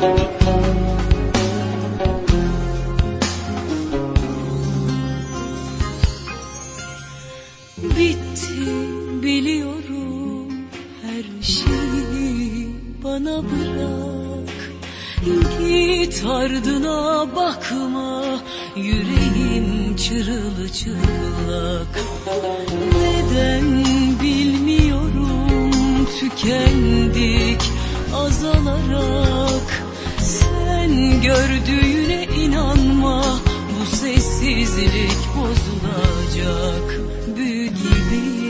Bitti biliyorum her şeyi bana bırak. Git ardına bakma yüreğim çırılçıplak Neden bilmiyorum tükendik azalarak gördüğüne inanma. Bu sessizlik bozulacak Büyü gibi.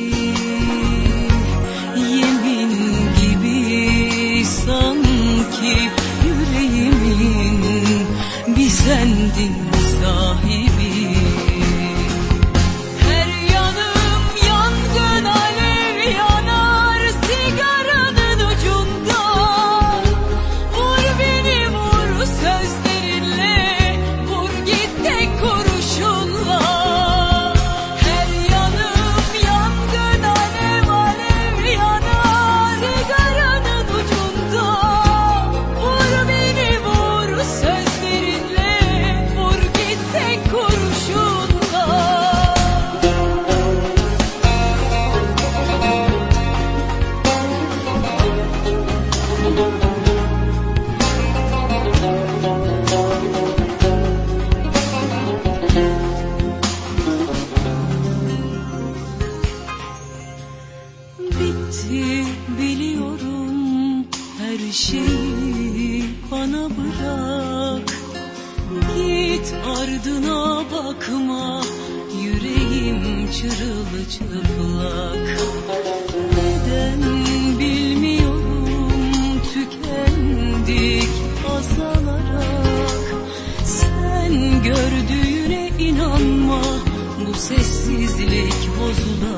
Yemin gibi sanki yüreğimin bir sendin sahibi her şeyi bana bırak. Git ardına bakma yüreğim çırılçıplak Neden bilmiyorum tükendik azalarak Sen gördüğüne inanma bu sessizlik bozulacak